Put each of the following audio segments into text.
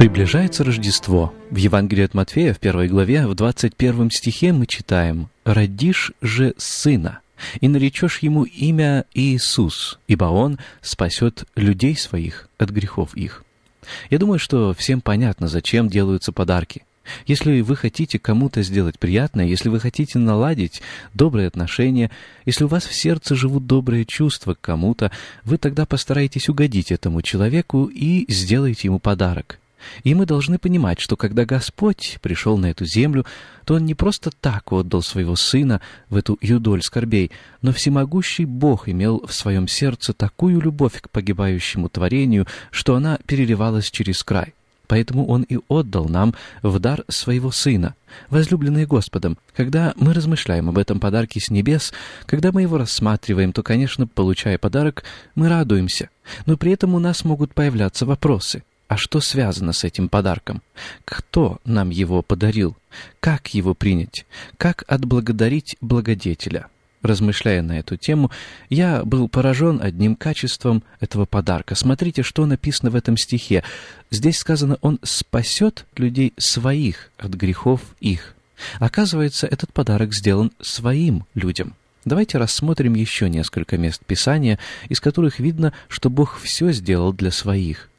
Приближается Рождество. В Евангелии от Матфея в первой главе, в 21 стихе мы читаем «Родишь же сына, и наречешь ему имя Иисус, ибо он спасет людей своих от грехов их». Я думаю, что всем понятно, зачем делаются подарки. Если вы хотите кому-то сделать приятное, если вы хотите наладить добрые отношения, если у вас в сердце живут добрые чувства к кому-то, вы тогда постараетесь угодить этому человеку и сделаете ему подарок. И мы должны понимать, что когда Господь пришел на эту землю, то Он не просто так отдал своего Сына в эту юдоль скорбей, но всемогущий Бог имел в своем сердце такую любовь к погибающему творению, что она переливалась через край. Поэтому Он и отдал нам в дар своего Сына, возлюбленные Господом. Когда мы размышляем об этом подарке с небес, когда мы его рассматриваем, то, конечно, получая подарок, мы радуемся. Но при этом у нас могут появляться вопросы. А что связано с этим подарком? Кто нам его подарил? Как его принять? Как отблагодарить благодетеля? Размышляя на эту тему, я был поражен одним качеством этого подарка. Смотрите, что написано в этом стихе. Здесь сказано, он спасет людей своих от грехов их. Оказывается, этот подарок сделан своим людям. Давайте рассмотрим еще несколько мест Писания, из которых видно, что Бог все сделал для своих.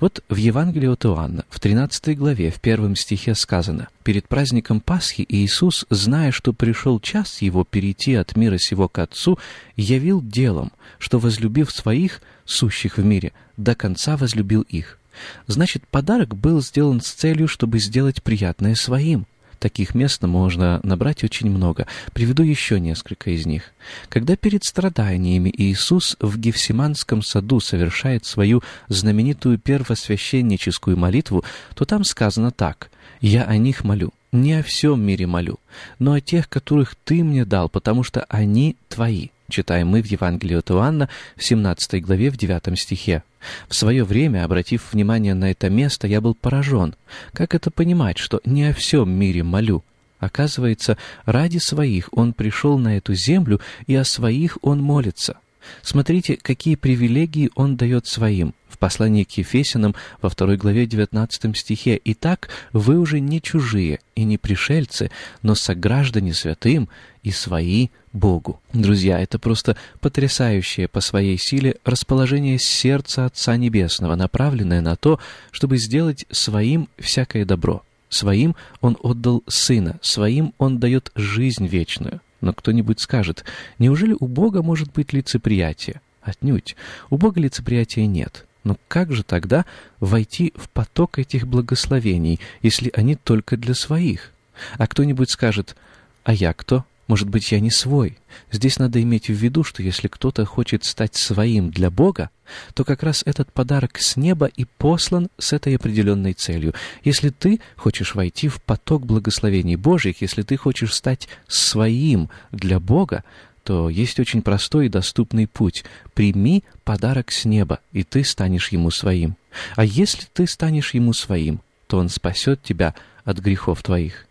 Вот в Евангелии от Иоанна, в 13 главе, в первом стихе сказано, «Перед праздником Пасхи Иисус, зная, что пришел час Его перейти от мира сего к Отцу, явил делом, что, возлюбив своих, сущих в мире, до конца возлюбил их». Значит, подарок был сделан с целью, чтобы сделать приятное своим. Таких мест можно набрать очень много. Приведу еще несколько из них. Когда перед страданиями Иисус в Гефсиманском саду совершает свою знаменитую первосвященническую молитву, то там сказано так «Я о них молю, не о всем мире молю, но о тех, которых Ты мне дал, потому что они Твои» читаем мы в Евангелии от Иоанна в 17 главе в 9 стихе. В свое время, обратив внимание на это место, я был поражен. Как это понимать, что не о всем мире молю? Оказывается, ради своих он пришел на эту землю, и о своих он молится. Смотрите, какие привилегии он дает своим. В послании к Ефесянам во второй главе 19 стихе «Итак, вы уже не чужие и не пришельцы, но сограждане святым и свои Богу». Друзья, это просто потрясающее по своей силе расположение сердца Отца Небесного, направленное на то, чтобы сделать своим всякое добро. Своим Он отдал Сына, своим Он дает жизнь вечную. Но кто-нибудь скажет, неужели у Бога может быть лицеприятие? Отнюдь. У Бога лицеприятия нет. Но как же тогда войти в поток этих благословений, если они только для своих? А кто-нибудь скажет, а я кто? Может быть, я не свой. Здесь надо иметь в виду, что если кто-то хочет стать своим для Бога, то как раз этот подарок с неба и послан с этой определенной целью. Если ты хочешь войти в поток благословений Божьих, если ты хочешь стать своим для Бога, то есть очень простой и доступный путь. Прими подарок с неба, и ты станешь ему своим. А если ты станешь ему своим, то он спасет тебя от грехов твоих.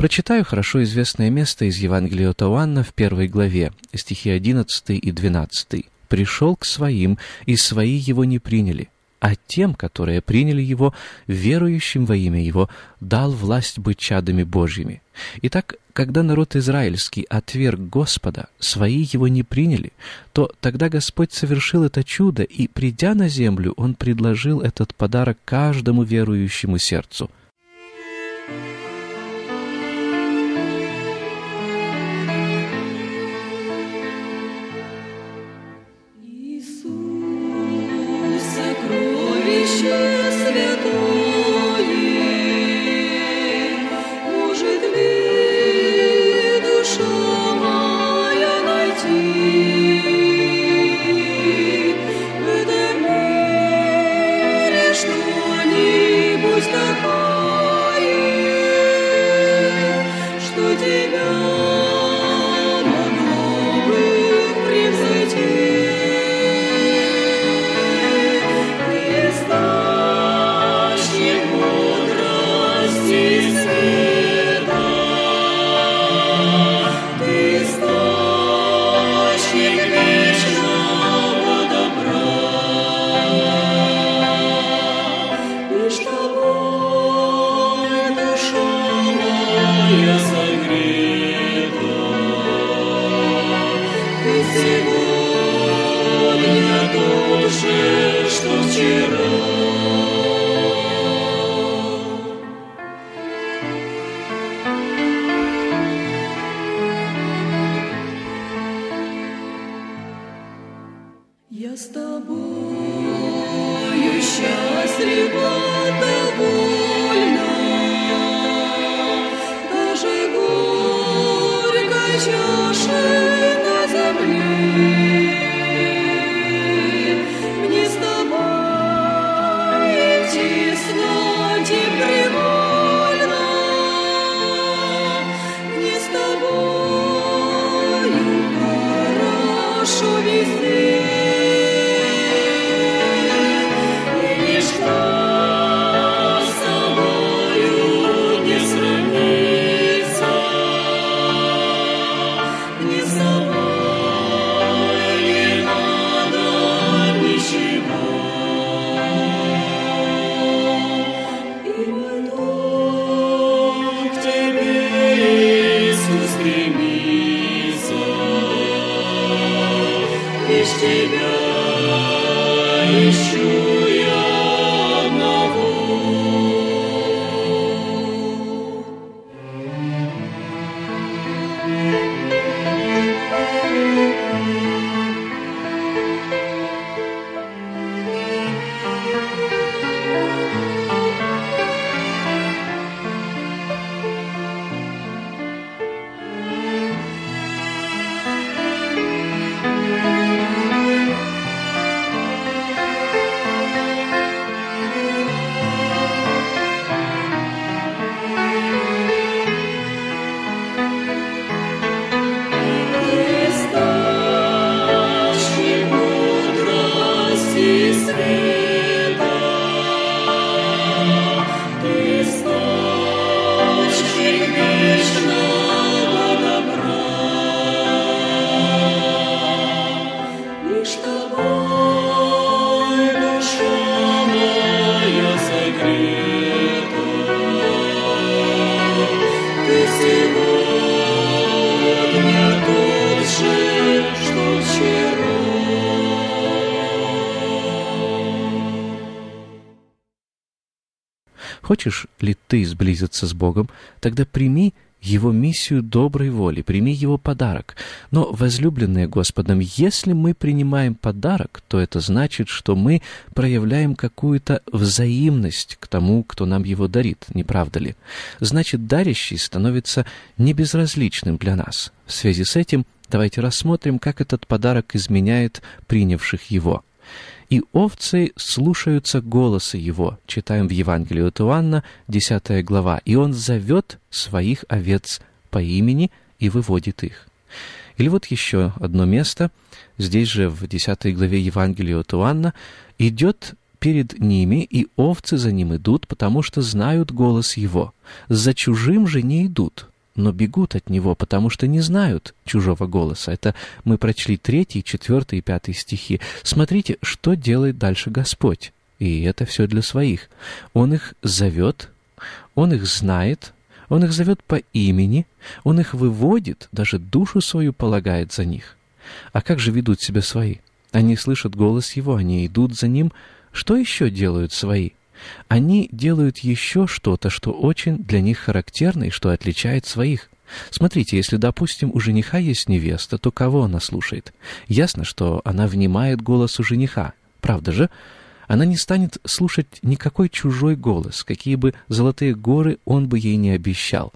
Прочитаю хорошо известное место из Евангелия от Иоанна в первой главе, стихи 11 и 12. пришел к своим, и свои его не приняли а тем, которые приняли Его, верующим во имя Его, дал власть быть чадами Божьими. Итак, когда народ израильский отверг Господа, свои Его не приняли, то тогда Господь совершил это чудо, и, придя на землю, Он предложил этот подарок каждому верующему сердцу — Хочешь ли ты сблизиться с Богом, тогда прими его миссию доброй воли, прими его подарок. Но, возлюбленные Господом, если мы принимаем подарок, то это значит, что мы проявляем какую-то взаимность к тому, кто нам его дарит, не правда ли? Значит, дарящий становится небезразличным для нас. В связи с этим давайте рассмотрим, как этот подарок изменяет принявших его и овцы слушаются голоса его». Читаем в Евангелии от Иоанна, 10 глава. «И он зовет своих овец по имени и выводит их». Или вот еще одно место, здесь же в 10 главе Евангелия от Иоанна, идет перед ними, и овцы за ним идут, потому что знают голос его. За чужим же не идут, но бегут от него, потому что не знают чужого голоса. Это мы прочли третий, четвертый и пятый стихи. Смотрите, что делает дальше Господь. И это все для своих. Он их зовет, Он их знает, Он их зовет по имени, Он их выводит, даже душу свою полагает за них. А как же ведут себя свои? Они слышат голос Его, они идут за Ним. Что еще делают свои? Они делают еще что-то, что очень для них характерно и что отличает своих. Смотрите, если, допустим, у жениха есть невеста, то кого она слушает? Ясно, что она внимает голосу жениха. Правда же? Она не станет слушать никакой чужой голос, какие бы золотые горы он бы ей не обещал.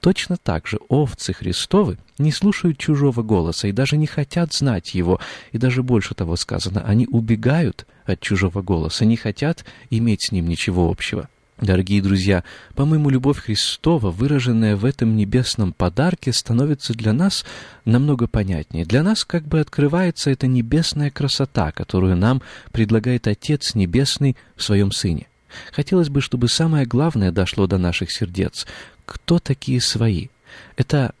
Точно так же овцы Христовы не слушают чужого голоса и даже не хотят знать его, и даже больше того сказано, они убегают от чужого голоса, не хотят иметь с ним ничего общего. Дорогие друзья, по-моему, любовь Христова, выраженная в этом небесном подарке, становится для нас намного понятнее. Для нас как бы открывается эта небесная красота, которую нам предлагает Отец Небесный в Своем Сыне. Хотелось бы, чтобы самое главное дошло до наших сердец. Кто такие свои? Это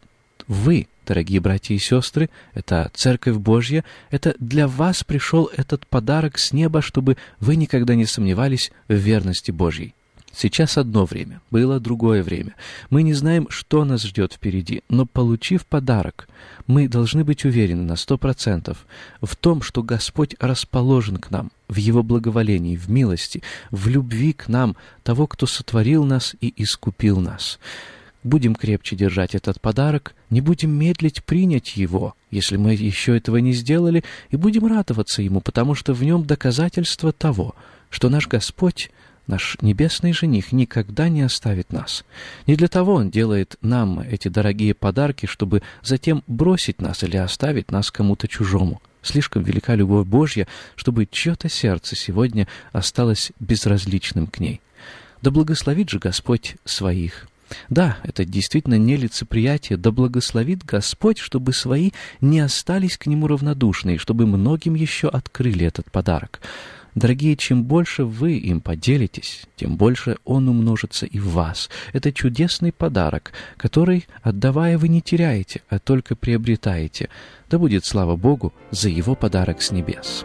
вы, дорогие братья и сестры, это Церковь Божья, это для вас пришел этот подарок с неба, чтобы вы никогда не сомневались в верности Божьей. Сейчас одно время, было другое время. Мы не знаем, что нас ждет впереди, но, получив подарок, мы должны быть уверены на сто процентов в том, что Господь расположен к нам, в Его благоволении, в милости, в любви к нам, того, кто сотворил нас и искупил нас. Будем крепче держать этот подарок, не будем медлить принять его, если мы еще этого не сделали, и будем радоваться ему, потому что в нем доказательство того, что наш Господь Наш небесный жених никогда не оставит нас. Не для того он делает нам эти дорогие подарки, чтобы затем бросить нас или оставить нас кому-то чужому. Слишком велика любовь Божья, чтобы чье-то сердце сегодня осталось безразличным к ней. Да благословит же Господь своих. Да, это действительно нелицеприятие, да благословит Господь, чтобы свои не остались к Нему равнодушны, и чтобы многим еще открыли этот подарок. Дорогие, чем больше вы им поделитесь, тем больше он умножится и в вас. Это чудесный подарок, который, отдавая, вы не теряете, а только приобретаете. Да будет слава Богу за его подарок с небес.